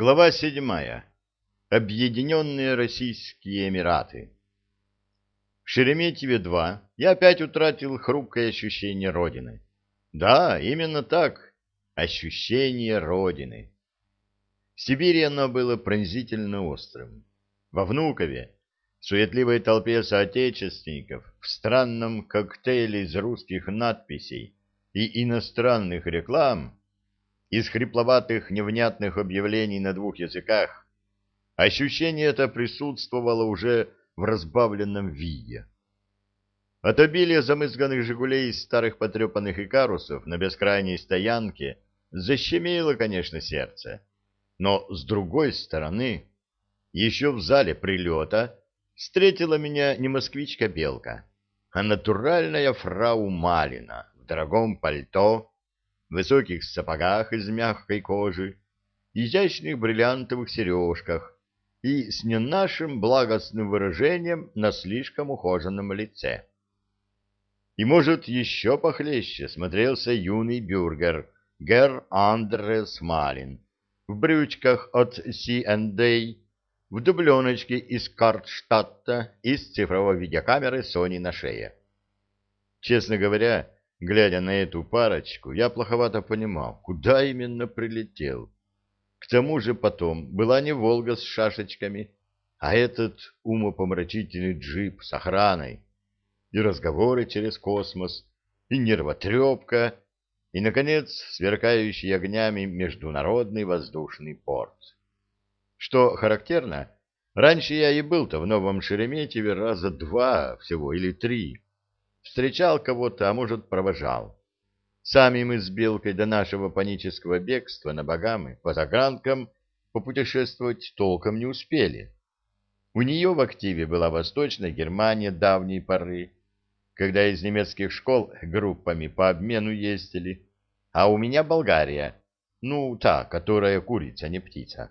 Глава седьмая. Объединенные Российские Эмираты. В Шереметьеве-2 я опять утратил хрупкое ощущение Родины. Да, именно так. Ощущение Родины. В Сибири оно было пронзительно острым. Во Внукове, в суетливой толпе соотечественников, в странном коктейле из русских надписей и иностранных реклам из хрипловатых невнятных объявлений на двух языках. Ощущение это присутствовало уже в разбавленном виде. От обилия замызганных «Жигулей» из старых потрепанных икарусов на бескрайней стоянке защемило, конечно, сердце. Но, с другой стороны, еще в зале прилета встретила меня не москвичка-белка, а натуральная фрау Малина в дорогом пальто, высоких сапогах из мягкой кожи, изящных бриллиантовых сережках и с не нашим благостным выражением на слишком ухоженном лице. И, может, еще похлеще смотрелся юный бюргер Гер Андрес Малин в брючках от C&A, в дубленочке из Картштадта и с цифровой видеокамеры Sony на шее. Честно говоря, Глядя на эту парочку, я плоховато понимал, куда именно прилетел. К тому же потом была не «Волга» с шашечками, а этот умопомрачительный джип с охраной, и разговоры через космос, и нервотрепка, и, наконец, сверкающий огнями международный воздушный порт. Что характерно, раньше я и был-то в Новом Шереметьеве раза два всего или три, Встречал кого-то, а может, провожал. Сами мы с Белкой до нашего панического бегства на Багамы по загранкам попутешествовать толком не успели. У нее в активе была Восточная Германия давней поры, когда из немецких школ группами по обмену ездили, а у меня Болгария, ну, та, которая курица, не птица.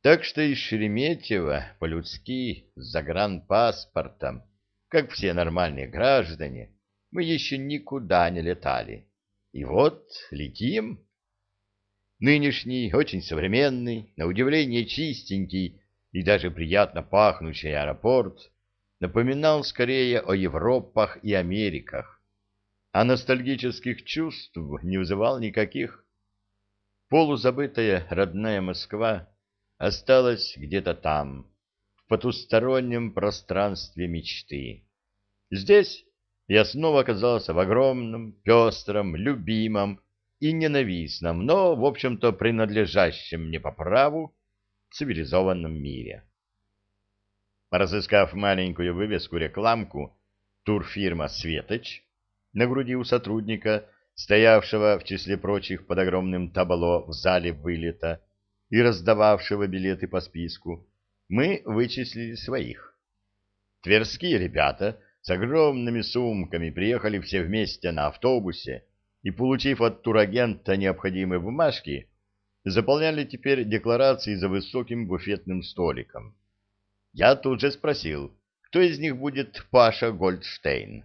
Так что из Шереметьево по-людски с загранпаспортом как все нормальные граждане, мы еще никуда не летали. И вот летим. Нынешний, очень современный, на удивление чистенький и даже приятно пахнущий аэропорт напоминал скорее о Европах и Америках, а ностальгических чувств не вызывал никаких. Полузабытая родная Москва осталась где-то там, в потустороннем пространстве мечты. Здесь я снова оказался в огромном, пестром, любимом и ненавистном, но, в общем-то, принадлежащем мне по праву цивилизованном мире. Разыскав маленькую вывеску-рекламку турфирма «Светоч» на груди у сотрудника, стоявшего в числе прочих под огромным табло в зале вылета и раздававшего билеты по списку, мы вычислили своих. Тверские ребята с огромными сумками приехали все вместе на автобусе и, получив от турагента необходимые бумажки, заполняли теперь декларации за высоким буфетным столиком. Я тут же спросил, кто из них будет Паша Гольдштейн.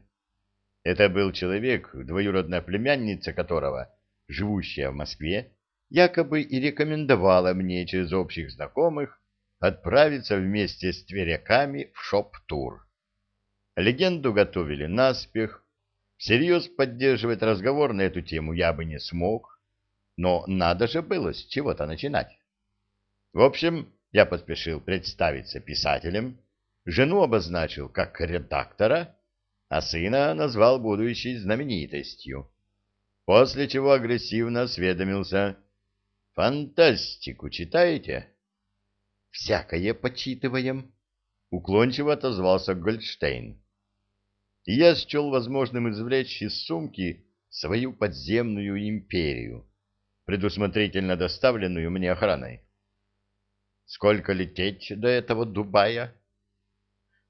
Это был человек, двоюродная племянница которого, живущая в Москве, якобы и рекомендовала мне через общих знакомых отправиться вместе с тверяками в шоп-тур. Легенду готовили наспех. Всерьез поддерживать разговор на эту тему я бы не смог, но надо же было с чего-то начинать. В общем, я поспешил представиться писателем, жену обозначил как редактора, а сына назвал будущей знаменитостью, после чего агрессивно осведомился. «Фантастику читаете?» «Всякое почитываем», — уклончиво отозвался Гольдштейн я счел возможным извлечь из сумки свою подземную империю, предусмотрительно доставленную мне охраной. Сколько лететь до этого Дубая?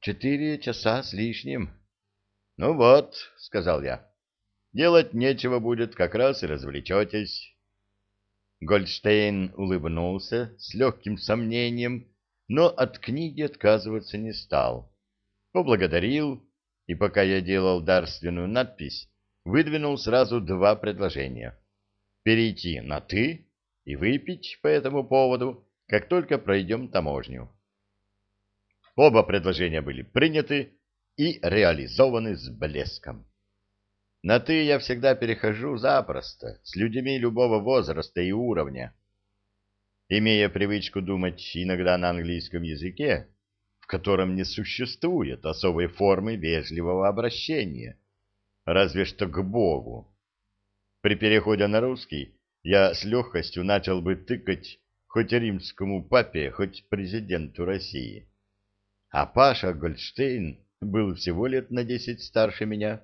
Четыре часа с лишним. Ну вот, сказал я, делать нечего будет, как раз и развлечетесь. Гольдштейн улыбнулся с легким сомнением, но от книги отказываться не стал. Поблагодарил и пока я делал дарственную надпись, выдвинул сразу два предложения. Перейти на «ты» и выпить по этому поводу, как только пройдем таможню. Оба предложения были приняты и реализованы с блеском. На «ты» я всегда перехожу запросто, с людьми любого возраста и уровня. Имея привычку думать иногда на английском языке, в котором не существует особой формы вежливого обращения, разве что к Богу. При переходе на русский я с легкостью начал бы тыкать хоть римскому папе, хоть президенту России. А Паша Гольдштейн был всего лет на десять старше меня.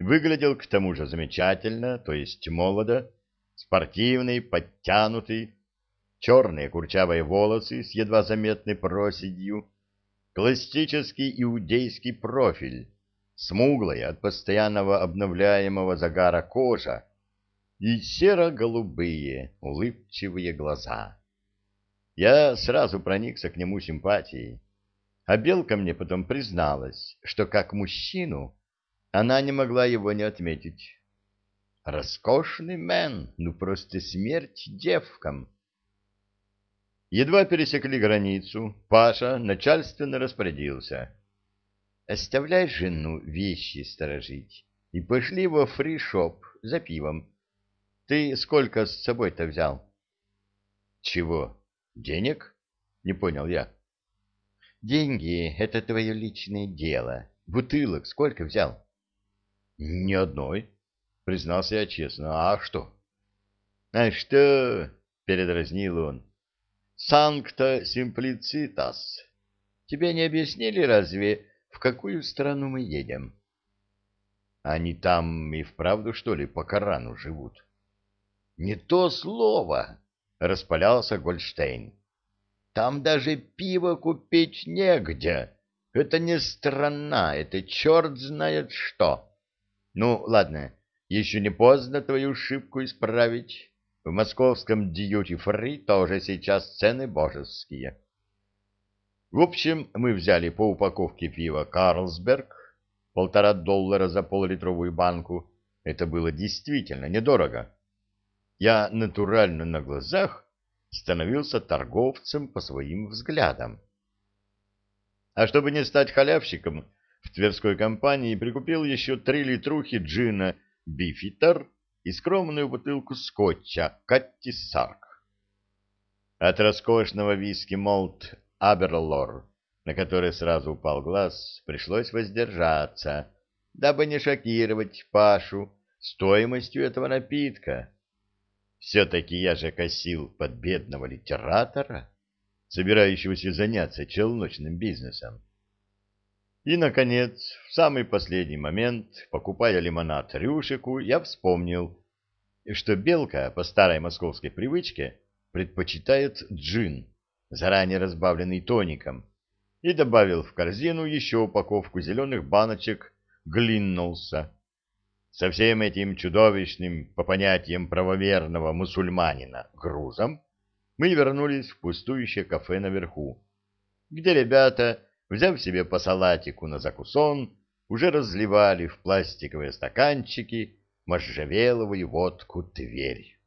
Выглядел к тому же замечательно, то есть молодо, спортивный, подтянутый, черные курчавые волосы с едва заметной проседью, классический иудейский профиль, смуглая от постоянного обновляемого загара кожа и серо-голубые улыбчивые глаза. Я сразу проникся к нему симпатией. А Белка мне потом призналась, что как мужчину она не могла его не отметить. Роскошный мэн, ну просто смерть девкам. Едва пересекли границу, Паша начальственно распорядился. Оставляй жену вещи сторожить и пошли во фришоп за пивом. Ты сколько с собой-то взял? Чего? Денег? Не понял я. Деньги — это твое личное дело. Бутылок сколько взял? Ни одной, признался я честно. А что? А что? Передразнил он. Санкта симплицитас. Тебе не объяснили разве, в какую страну мы едем? Они там и вправду, что ли, по Корану живут? Не то слово, распалялся Гольштейн. Там даже пиво купить негде. Это не страна, это черт знает что. Ну, ладно, еще не поздно твою ошибку исправить. В московском дьюти-фри тоже сейчас цены божеские. В общем, мы взяли по упаковке пива «Карлсберг», полтора доллара за поллитровую банку. Это было действительно недорого. Я натурально на глазах становился торговцем по своим взглядам. А чтобы не стать халявщиком, в Тверской компании прикупил еще три литрухи джина «Beefeater» и скромную бутылку скотча «Cutty Sark». От роскошного виски «Malt Aberlour», на который сразу упал глаз, пришлось воздержаться, дабы не шокировать Пашу стоимостью этого напитка все-таки я же косил под бедного литератора, собирающегося заняться челночным бизнесом. И, наконец, в самый последний момент, покупая лимонад Рюшику, я вспомнил, что Белка, по старой московской привычке, предпочитает джин, заранее разбавленный тоником, и добавил в корзину еще упаковку зеленых баночек «Глиннулся», со всем этим чудовищным, по понятиям правоверного мусульманина, грузом, мы вернулись в пустующее кафе наверху, где ребята, взяв себе по салатику на закусон, уже разливали в пластиковые стаканчики можжевеловую водку «Тверь».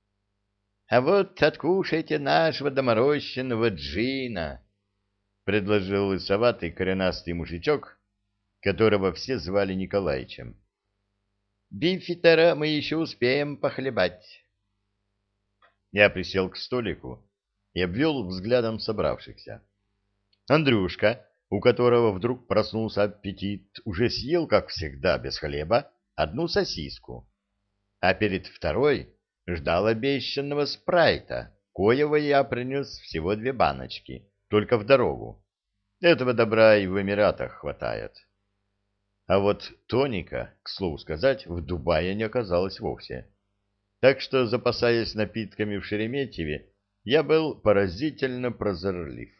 — А вот откушайте нашего доморощенного джина, — предложил лысоватый коренастый мужичок, которого все звали Николаичем. Бифитера мы еще успеем похлебать. Я присел к столику и обвел взглядом собравшихся. Андрюшка, у которого вдруг проснулся аппетит, уже съел, как всегда, без хлеба, одну сосиску, а перед второй ждал обещанного спрайта, коего я принес всего две баночки, только в дорогу. Этого добра и в Эмиратах хватает. А вот тоника, к слову сказать, в Дубае не оказалось вовсе. Так что, запасаясь напитками в Шереметьеве, я был поразительно прозорлив.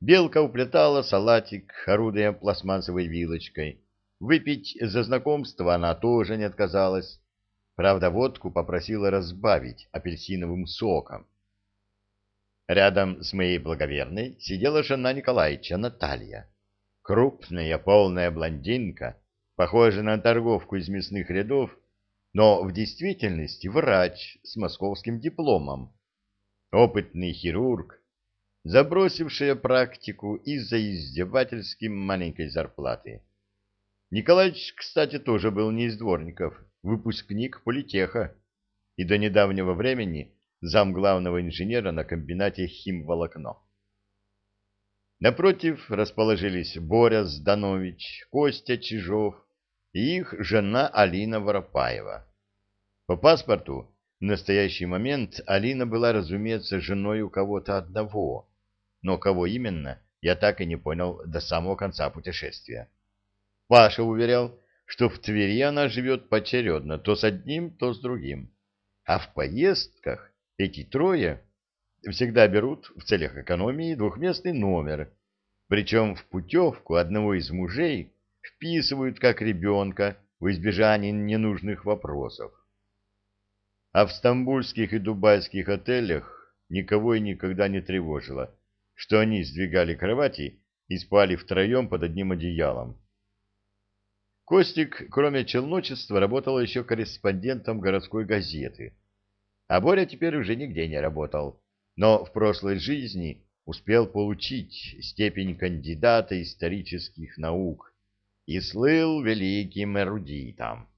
Белка уплетала салатик, орудуя пластмассовой вилочкой. Выпить за знакомство она тоже не отказалась. Правда, водку попросила разбавить апельсиновым соком. Рядом с моей благоверной сидела жена Николаевича Наталья. Крупная, полная блондинка, похожая на торговку из мясных рядов, но в действительности врач с московским дипломом, опытный хирург, забросившая практику из-за издевательски маленькой зарплаты. Николаевич, кстати, тоже был не из дворников, выпускник политеха и до недавнего времени зам главного инженера на комбинате химволокно. Напротив расположились Боря Зданович, Костя Чижов и их жена Алина Воропаева. По паспорту в настоящий момент Алина была, разумеется, женой у кого-то одного, но кого именно, я так и не понял до самого конца путешествия. Паша уверял, что в Твери она живет поочередно, то с одним, то с другим. А в поездках эти трое всегда берут в целях экономии двухместный номер, причем в путевку одного из мужей вписывают как ребенка в избежание ненужных вопросов. А в стамбульских и дубайских отелях никого и никогда не тревожило, что они сдвигали кровати и спали втроем под одним одеялом. Костик, кроме челночества, работал еще корреспондентом городской газеты. А Боря теперь уже нигде не работал, но в прошлой жизни успел получить степень кандидата исторических наук и слыл великим эрудитом.